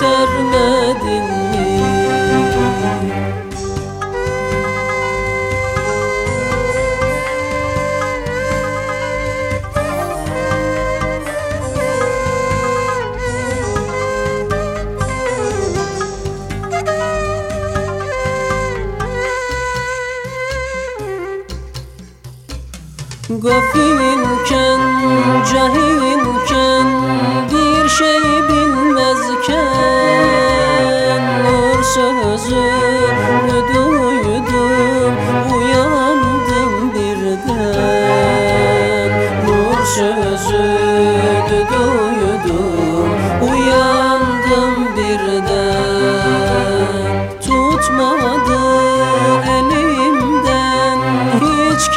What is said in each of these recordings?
göstermedin mi? Gafilken, cahilken,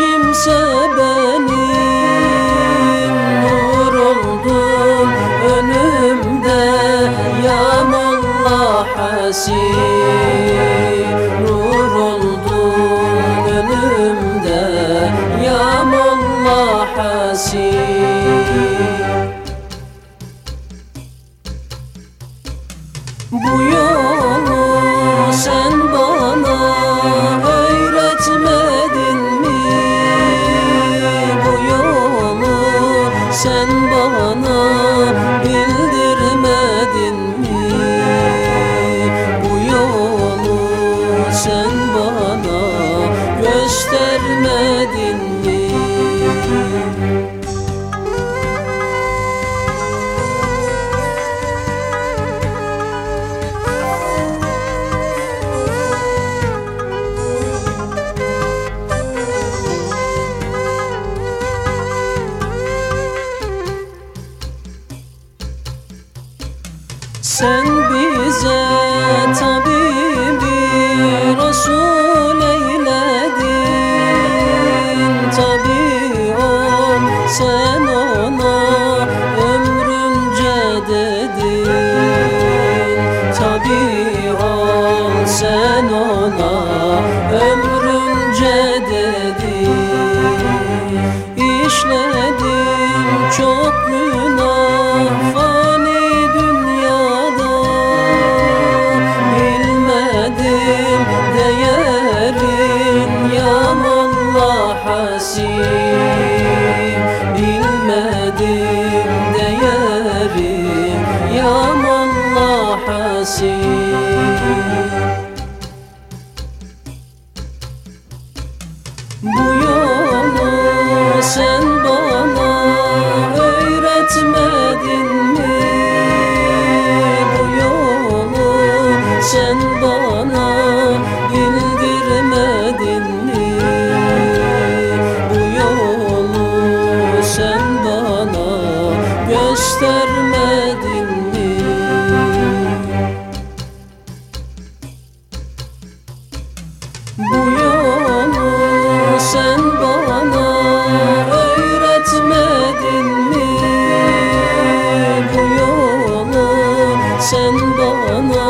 kimse benim. Nur oldum önümde ya Molla Hasib Nur oldum önümde ya Molla Hasib göstermedin mi? Sen bize tabibi ömrünce dedin İşledim çok günah fani dünyada. Bilmedim değerin ya Molla Hasib Bilmedim değerin ya Molla göstermedin mi? Bu yolu sen bana öğretmedin mi? Bu yolu sen bana